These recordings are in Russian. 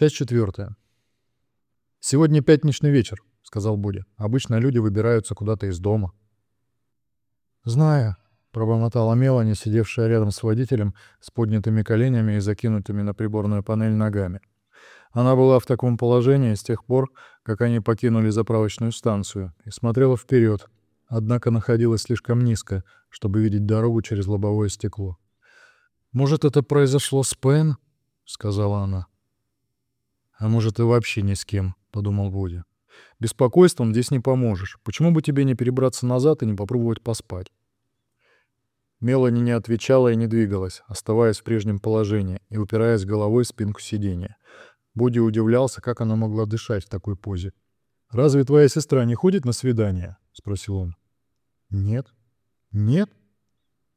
Часть четвертая. «Сегодня пятничный вечер», — сказал Боди. «Обычно люди выбираются куда-то из дома». «Знаю», — пробормотала Мелани, сидевшая рядом с водителем, с поднятыми коленями и закинутыми на приборную панель ногами. Она была в таком положении с тех пор, как они покинули заправочную станцию, и смотрела вперед, однако находилась слишком низко, чтобы видеть дорогу через лобовое стекло. «Может, это произошло с Пен?» — сказала она. «А может, и вообще ни с кем», — подумал Вуди. «Беспокойством здесь не поможешь. Почему бы тебе не перебраться назад и не попробовать поспать?» Мелани не отвечала и не двигалась, оставаясь в прежнем положении и упираясь головой в спинку сиденья. Боди удивлялся, как она могла дышать в такой позе. «Разве твоя сестра не ходит на свидания?» — спросил он. «Нет». «Нет?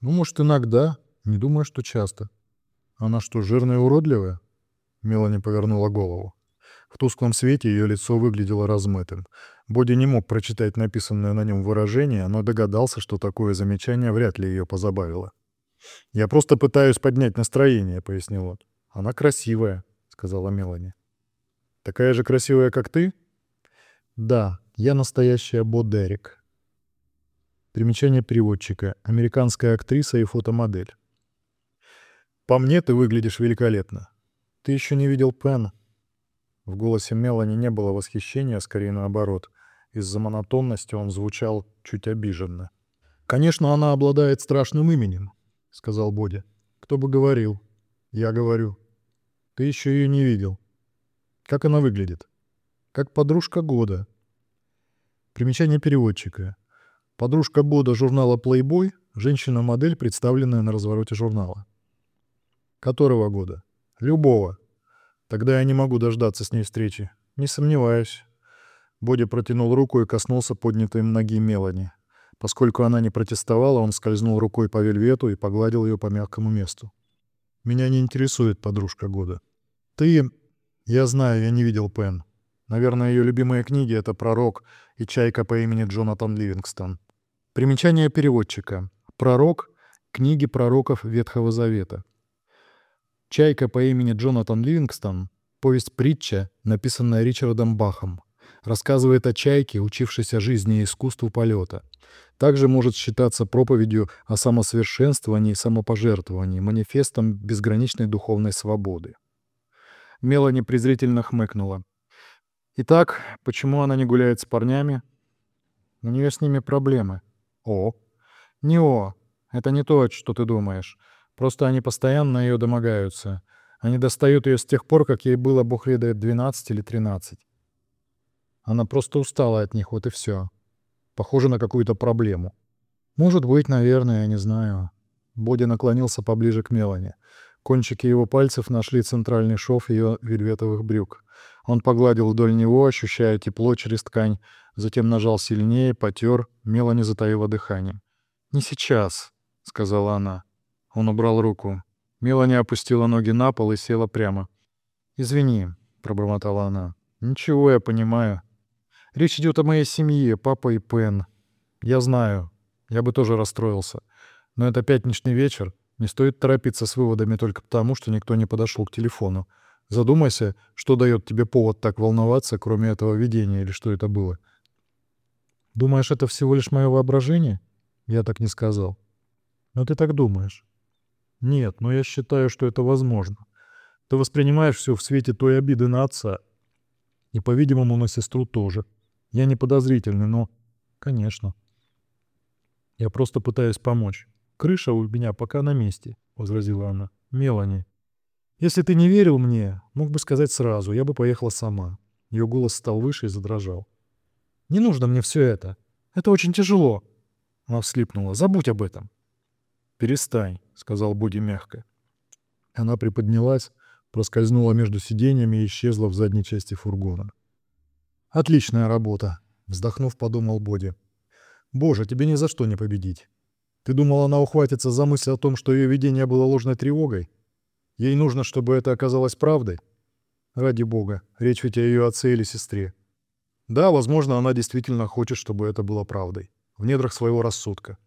Ну, может, иногда. Не думаю, что часто». «Она что, жирная и уродливая?» Мелани повернула голову. В тусклом свете ее лицо выглядело размытым. Боди не мог прочитать написанное на нем выражение, но догадался, что такое замечание вряд ли ее позабавило. «Я просто пытаюсь поднять настроение», — пояснил он. «Она красивая», — сказала Мелани. «Такая же красивая, как ты?» «Да, я настоящая Бо Дерек». Примечание переводчика. Американская актриса и фотомодель. «По мне ты выглядишь великолепно. Ты еще не видел Пен?» В голосе Мелани не было восхищения, а скорее наоборот. Из-за монотонности он звучал чуть обиженно. «Конечно, она обладает страшным именем», — сказал Боди. «Кто бы говорил?» «Я говорю». «Ты еще ее не видел». «Как она выглядит?» «Как подружка года». Примечание переводчика. Подружка года журнала Playboy – женщина-модель, представленная на развороте журнала. Которого года? Любого. Тогда я не могу дождаться с ней встречи. Не сомневаюсь. Боди протянул руку и коснулся поднятой ноги Мелани. Поскольку она не протестовала, он скользнул рукой по вельвету и погладил ее по мягкому месту. «Меня не интересует подружка года. Ты... Я знаю, я не видел Пен. Наверное, ее любимые книги — это «Пророк» и «Чайка по имени Джонатан Ливингстон». Примечание переводчика. «Пророк» — книги пророков Ветхого Завета. «Чайка по имени Джонатан Ливингстон» — повесть-притча, написанная Ричардом Бахом. Рассказывает о чайке, учившейся жизни и искусству полета. Также может считаться проповедью о самосовершенствовании и самопожертвовании, манифестом безграничной духовной свободы. Мелани презрительно хмыкнула. «Итак, почему она не гуляет с парнями?» «У нее с ними проблемы». «О». «Не о. Это не то, что ты думаешь. Просто они постоянно ее домогаются. Они достают ее с тех пор, как ей было, бог ведает, 12 или 13. Она просто устала от них, вот и все. Похоже на какую-то проблему. Может быть, наверное, я не знаю. Боди наклонился поближе к Мелани. Кончики его пальцев нашли центральный шов ее вельветовых брюк. Он погладил вдоль него, ощущая тепло через ткань, затем нажал сильнее, потер, Мелани затаила дыхание. «Не сейчас», — сказала она. Он убрал руку. Мелани опустила ноги на пол и села прямо. «Извини», — пробормотала она. «Ничего, я понимаю. Речь идет о моей семье, папа и Пен. Я знаю, я бы тоже расстроился. Но это пятничный вечер. Не стоит торопиться с выводами только потому, что никто не подошел к телефону. Задумайся, что дает тебе повод так волноваться, кроме этого видения или что это было. Думаешь, это всего лишь мое воображение? Я так не сказал. Но ты так думаешь. Нет, но я считаю, что это возможно. Ты воспринимаешь все в свете той обиды на отца. И, по-видимому, на сестру тоже. Я не подозрительный, но... Конечно. Я просто пытаюсь помочь. Крыша у меня пока на месте, — возразила она. Мелани. Если ты не верил мне, мог бы сказать сразу, я бы поехала сама. Ее голос стал выше и задрожал. Не нужно мне все это. Это очень тяжело. Она вслипнула. Забудь об этом. «Перестань», — сказал Боди мягко. Она приподнялась, проскользнула между сиденьями и исчезла в задней части фургона. «Отличная работа», — вздохнув, подумал Боди. «Боже, тебе ни за что не победить. Ты думал, она ухватится за мысль о том, что ее видение было ложной тревогой? Ей нужно, чтобы это оказалось правдой? Ради бога, речь ведь о ее отце или сестре. Да, возможно, она действительно хочет, чтобы это было правдой. В недрах своего рассудка.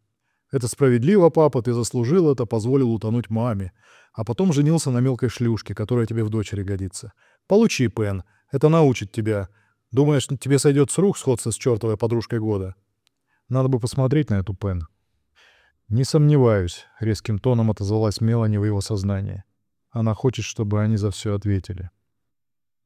Это справедливо, папа, ты заслужил это, позволил утонуть маме. А потом женился на мелкой шлюшке, которая тебе в дочери годится. Получи, Пен. Это научит тебя. Думаешь, тебе сойдет с рук сходство с чертовой подружкой года? Надо бы посмотреть на эту Пен. Не сомневаюсь, резким тоном отозвалась Мелани в его сознании. Она хочет, чтобы они за все ответили.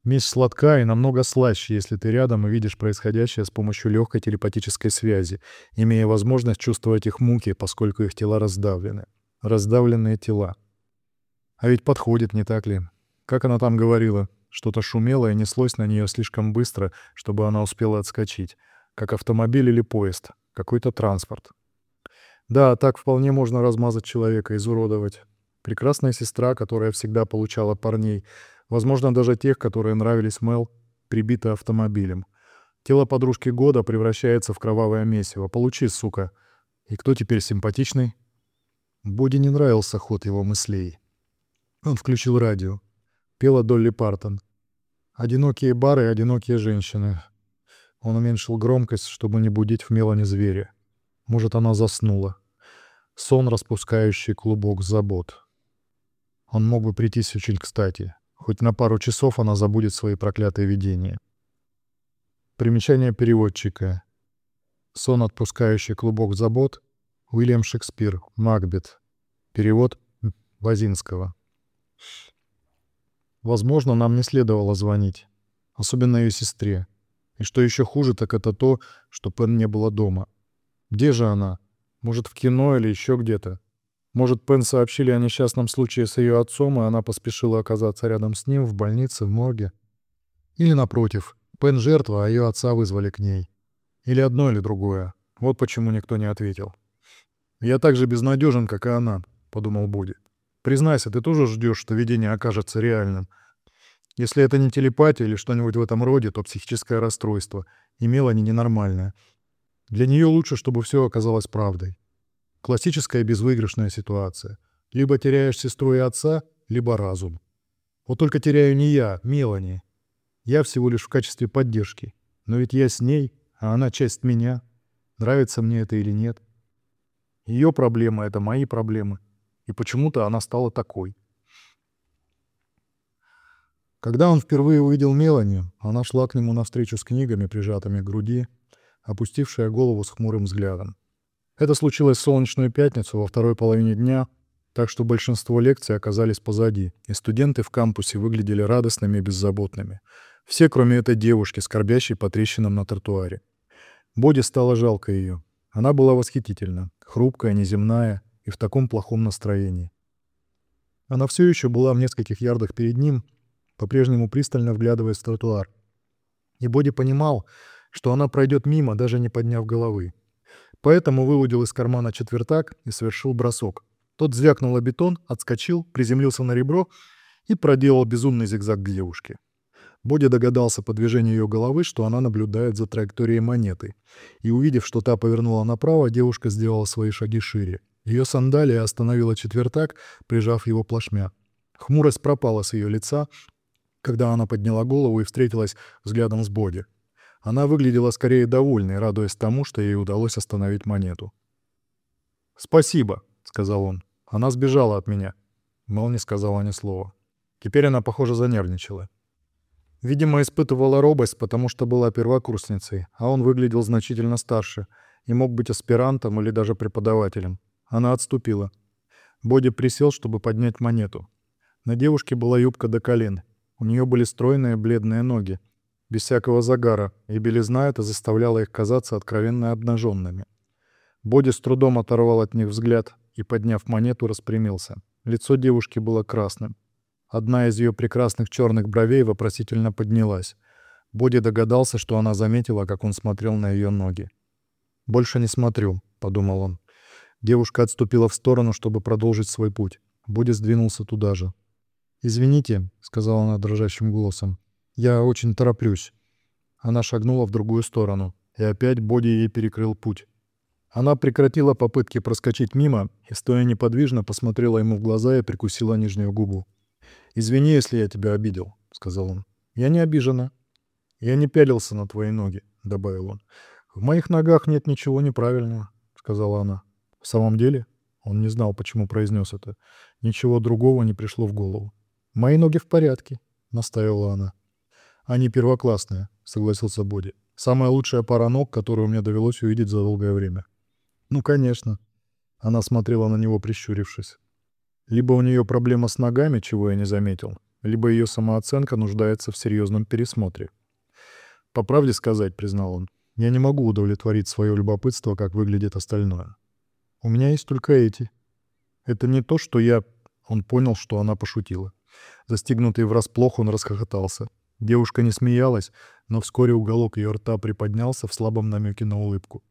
Месть сладка и намного слаще, если ты рядом и видишь происходящее с помощью легкой телепатической связи, имея возможность чувствовать их муки, поскольку их тела раздавлены. Раздавленные тела. А ведь подходит, не так ли? Как она там говорила? Что-то шумело и неслось на нее слишком быстро, чтобы она успела отскочить. Как автомобиль или поезд. Какой-то транспорт. Да, так вполне можно размазать человека, изуродовать. Прекрасная сестра, которая всегда получала парней — Возможно, даже тех, которые нравились Мел, прибиты автомобилем. Тело подружки года превращается в кровавое месиво. Получи, сука. И кто теперь симпатичный? Боди не нравился ход его мыслей. Он включил радио. Пела Долли Партон. «Одинокие бары одинокие женщины». Он уменьшил громкость, чтобы не будить в Мелани зверя. Может, она заснула. Сон, распускающий клубок забот. Он мог бы прийтись очень кстати. Хоть на пару часов она забудет свои проклятые видения. Примечание переводчика. Сон, отпускающий клубок забот. Уильям Шекспир. Макбет. Перевод Вазинского. Возможно, нам не следовало звонить. Особенно ее сестре. И что еще хуже, так это то, что Пен не было дома. Где же она? Может, в кино или еще где-то? Может, Пен сообщили о несчастном случае с ее отцом, и она поспешила оказаться рядом с ним в больнице, в морге? Или, напротив, Пен жертва, а ее отца вызвали к ней? Или одно, или другое. Вот почему никто не ответил. «Я так же безнадежен, как и она», — подумал Буди. «Признайся, ты тоже ждешь, что видение окажется реальным. Если это не телепатия или что-нибудь в этом роде, то психическое расстройство. И Мелани ненормальное. Для нее лучше, чтобы все оказалось правдой. Классическая безвыигрышная ситуация. Либо теряешь сестру и отца, либо разум. Вот только теряю не я, Мелани. Я всего лишь в качестве поддержки. Но ведь я с ней, а она часть меня. Нравится мне это или нет. Ее проблемы — это мои проблемы. И почему-то она стала такой. Когда он впервые увидел Мелани, она шла к нему навстречу с книгами, прижатыми к груди, опустившая голову с хмурым взглядом. Это случилось в солнечную пятницу во второй половине дня, так что большинство лекций оказались позади, и студенты в кампусе выглядели радостными и беззаботными. Все, кроме этой девушки, скорбящей по трещинам на тротуаре. Боди стало жалко ее. Она была восхитительна, хрупкая, неземная и в таком плохом настроении. Она все еще была в нескольких ярдах перед ним, по-прежнему пристально вглядываясь в тротуар. И Боди понимал, что она пройдет мимо, даже не подняв головы. Поэтому выудил из кармана четвертак и совершил бросок. Тот звякнул о бетон, отскочил, приземлился на ребро и проделал безумный зигзаг к девушке. Боди догадался по движению ее головы, что она наблюдает за траекторией монеты. И увидев, что та повернула направо, девушка сделала свои шаги шире. Ее сандалия остановила четвертак, прижав его плашмя. Хмурость пропала с ее лица, когда она подняла голову и встретилась взглядом с Боди. Она выглядела скорее довольной, радуясь тому, что ей удалось остановить монету. «Спасибо», — сказал он. «Она сбежала от меня». Мел не сказала ни слова. Теперь она, похоже, занервничала. Видимо, испытывала робость, потому что была первокурсницей, а он выглядел значительно старше и мог быть аспирантом или даже преподавателем. Она отступила. Боди присел, чтобы поднять монету. На девушке была юбка до колен. У нее были стройные бледные ноги, без всякого загара, и белизна это заставляла их казаться откровенно обнаженными. Боди с трудом оторвал от них взгляд и, подняв монету, распрямился. Лицо девушки было красным. Одна из ее прекрасных черных бровей вопросительно поднялась. Боди догадался, что она заметила, как он смотрел на ее ноги. «Больше не смотрю», — подумал он. Девушка отступила в сторону, чтобы продолжить свой путь. Боди сдвинулся туда же. «Извините», — сказала она дрожащим голосом. «Я очень тороплюсь». Она шагнула в другую сторону, и опять Боди ей перекрыл путь. Она прекратила попытки проскочить мимо и, стоя неподвижно, посмотрела ему в глаза и прикусила нижнюю губу. «Извини, если я тебя обидел», — сказал он. «Я не обижена». «Я не пялился на твои ноги», — добавил он. «В моих ногах нет ничего неправильного», — сказала она. «В самом деле?» Он не знал, почему произнес это. Ничего другого не пришло в голову. «Мои ноги в порядке», — настаивала она. «Они первоклассные», — согласился Боди. «Самая лучшая пара ног, которую мне довелось увидеть за долгое время». «Ну, конечно». Она смотрела на него, прищурившись. Либо у нее проблема с ногами, чего я не заметил, либо ее самооценка нуждается в серьезном пересмотре. «По правде сказать», — признал он, — «я не могу удовлетворить свое любопытство, как выглядит остальное. У меня есть только эти. Это не то, что я...» Он понял, что она пошутила. Застигнутый врасплох, он расхохотался. Девушка не смеялась, но вскоре уголок ее рта приподнялся в слабом намеке на улыбку.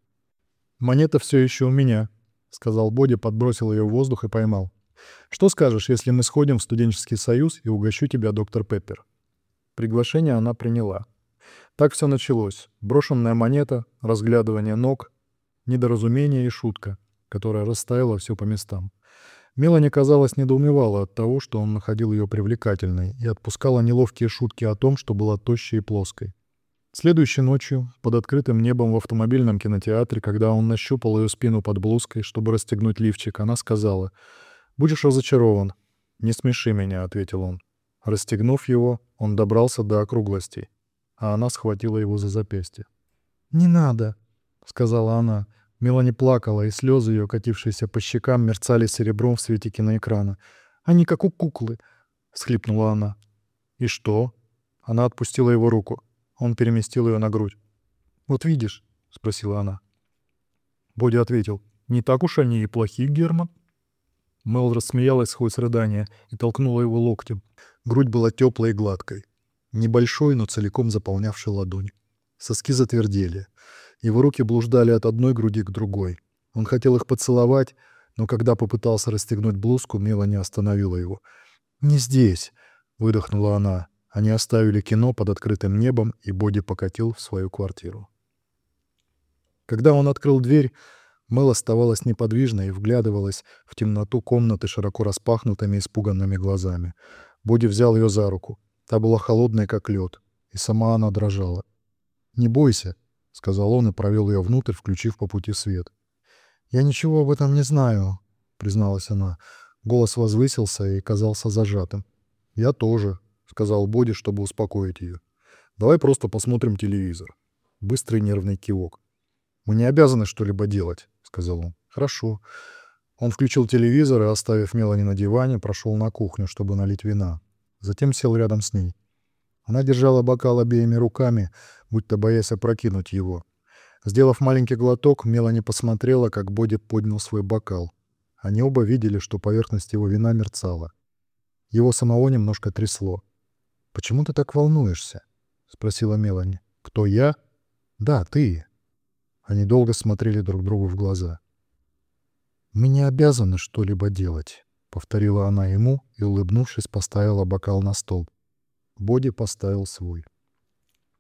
«Монета все еще у меня», — сказал Боди, подбросил ее в воздух и поймал. «Что скажешь, если мы сходим в студенческий союз и угощу тебя, доктор Пеппер?» Приглашение она приняла. Так все началось. Брошенная монета, разглядывание ног, недоразумение и шутка, которая расставила все по местам. Мелани, казалось, недоумевала от того, что он находил ее привлекательной, и отпускала неловкие шутки о том, что была тощей и плоской. Следующей ночью, под открытым небом в автомобильном кинотеатре, когда он нащупал ее спину под блузкой, чтобы расстегнуть лифчик, она сказала «Будешь разочарован». «Не смеши меня», — ответил он. Расстегнув его, он добрался до округлостей, а она схватила его за запястье. «Не надо», — сказала она. Мелани плакала, и слезы ее, катившиеся по щекам, мерцали серебром в свете киноэкрана. «Они как у куклы», — схлипнула она. «И что?» Она отпустила его руку. Он переместил ее на грудь. «Вот видишь?» — спросила она. Боди ответил. «Не так уж они и плохи, Герман». Мел рассмеялась сквозь рыдания и толкнула его локтем. Грудь была теплой и гладкой. Небольшой, но целиком заполнявшей ладонь. Соски затвердели. Его руки блуждали от одной груди к другой. Он хотел их поцеловать, но когда попытался расстегнуть блузку, Мелани остановила его. «Не здесь!» — выдохнула она. Они оставили кино под открытым небом, и Боди покатил в свою квартиру. Когда он открыл дверь, Мэл оставалась неподвижной и вглядывалась в темноту комнаты широко распахнутыми испуганными глазами. Боди взял ее за руку. Та была холодной, как лед, и сама она дрожала. «Не бойся», — сказал он и провел ее внутрь, включив по пути свет. «Я ничего об этом не знаю», — призналась она. Голос возвысился и казался зажатым. «Я тоже», — сказал Боди, чтобы успокоить ее. «Давай просто посмотрим телевизор». Быстрый нервный кивок. «Мы не обязаны что-либо делать», — сказал он. «Хорошо». Он включил телевизор и, оставив Мелани на диване, прошел на кухню, чтобы налить вина. Затем сел рядом с ней. Она держала бокал обеими руками, будто боясь опрокинуть его. Сделав маленький глоток, Мелани посмотрела, как Боди поднял свой бокал. Они оба видели, что поверхность его вина мерцала. Его самого немножко трясло. «Почему ты так волнуешься?» — спросила Мелани. «Кто я?» «Да, ты». Они долго смотрели друг другу в глаза. «Мы не обязаны что-либо делать», — повторила она ему и, улыбнувшись, поставила бокал на стол. Боди поставил свой.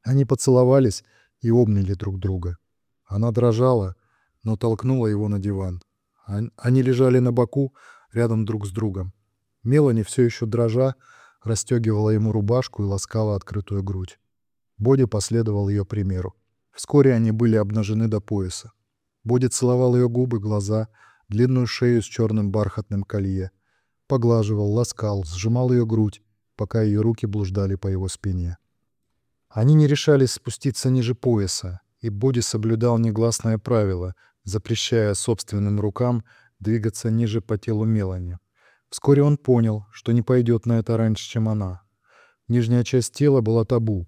Они поцеловались и обняли друг друга. Она дрожала, но толкнула его на диван. Они лежали на боку, рядом друг с другом. Мелани, все еще дрожа, расстегивала ему рубашку и ласкала открытую грудь. Боди последовал ее примеру. Вскоре они были обнажены до пояса. Боди целовал ее губы, глаза, длинную шею с черным бархатным колье. Поглаживал, ласкал, сжимал ее грудь, пока ее руки блуждали по его спине. Они не решались спуститься ниже пояса, и Боди соблюдал негласное правило, запрещая собственным рукам двигаться ниже по телу Мелани. Вскоре он понял, что не пойдет на это раньше, чем она. Нижняя часть тела была табу.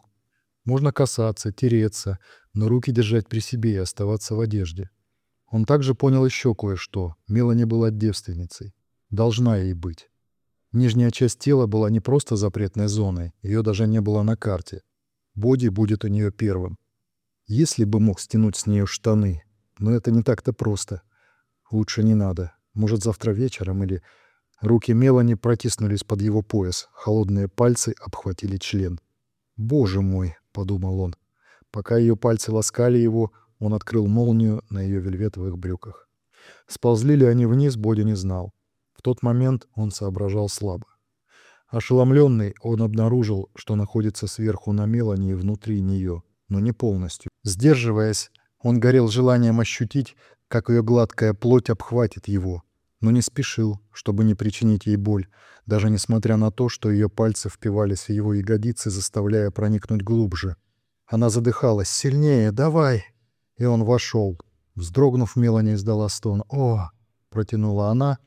Можно касаться, тереться, но руки держать при себе и оставаться в одежде. Он также понял еще кое-что. Мелани была девственницей. Должна ей быть. Нижняя часть тела была не просто запретной зоной, ее даже не было на карте. Боди будет у нее первым. Если бы мог стянуть с нее штаны, но это не так-то просто. Лучше не надо. Может, завтра вечером или... Руки Мелани протиснулись под его пояс, холодные пальцы обхватили член. «Боже мой!» — подумал он. Пока ее пальцы ласкали его, он открыл молнию на ее вельветовых брюках. Сползли ли они вниз, Боди не знал. В тот момент он соображал слабо. Ошеломленный, он обнаружил, что находится сверху на Мелани и внутри нее, но не полностью. Сдерживаясь, он горел желанием ощутить, как ее гладкая плоть обхватит его. но не спешил, чтобы не причинить ей боль, даже несмотря на то, что ее пальцы впивались в его ягодицы, заставляя проникнуть глубже. Она задыхалась. «Сильнее, давай!» И он вошел. Вздрогнув, Мелани издала стон. «О!» — протянула она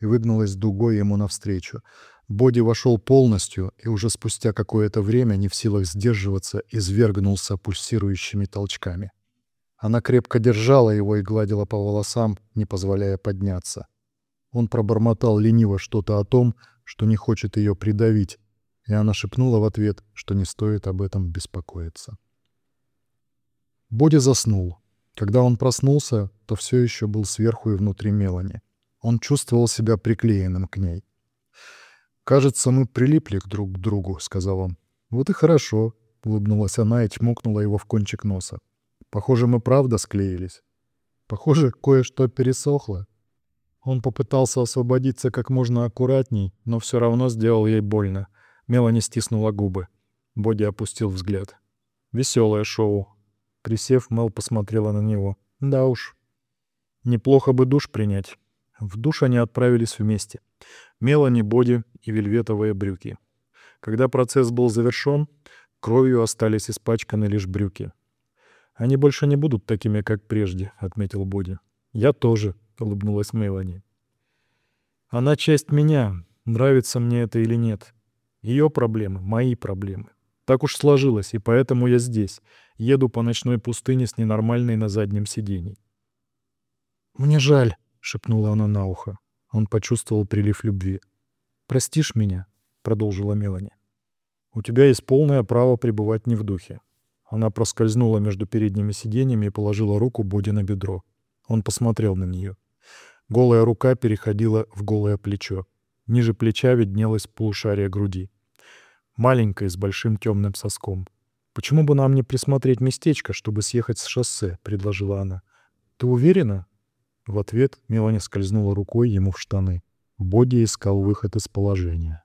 и выгнулась дугой ему навстречу. Боди вошел полностью и уже спустя какое-то время, не в силах сдерживаться, извергнулся пульсирующими толчками. Она крепко держала его и гладила по волосам, не позволяя подняться. Он пробормотал лениво что-то о том, что не хочет ее придавить, и она шепнула в ответ, что не стоит об этом беспокоиться. Боди заснул. Когда он проснулся, то все еще был сверху и внутри Мелани. Он чувствовал себя приклеенным к ней. «Кажется, мы прилипли друг к другу», — сказал он. «Вот и хорошо», — улыбнулась она и чмокнула его в кончик носа. «Похоже, мы правда склеились. Похоже, кое-что пересохло». Он попытался освободиться как можно аккуратней, но все равно сделал ей больно. Мелани стиснула губы. Боди опустил взгляд. «Веселое шоу». Присев, Мел посмотрела на него. «Да уж. Неплохо бы душ принять». В душ они отправились вместе. Мелани, Боди и вельветовые брюки. Когда процесс был завершен, кровью остались испачканы лишь брюки. «Они больше не будут такими, как прежде», — отметил Боди. «Я тоже», — улыбнулась Мелани. «Она часть меня, нравится мне это или нет. Ее проблемы — мои проблемы. Так уж сложилось, и поэтому я здесь. Еду по ночной пустыне с ненормальной на заднем сиденье». «Мне жаль», — шепнула она на ухо. Он почувствовал прилив любви. «Простишь меня?» — продолжила Мелани. «У тебя есть полное право пребывать не в духе». Она проскользнула между передними сиденьями и положила руку Боди на бедро. Он посмотрел на нее. Голая рука переходила в голое плечо. Ниже плеча виднелось полушарие груди. Маленькое, с большим темным соском. «Почему бы нам не присмотреть местечко, чтобы съехать с шоссе?» — предложила она. «Ты уверена?» В ответ Мелани скользнула рукой ему в штаны. Боди искал выход из положения.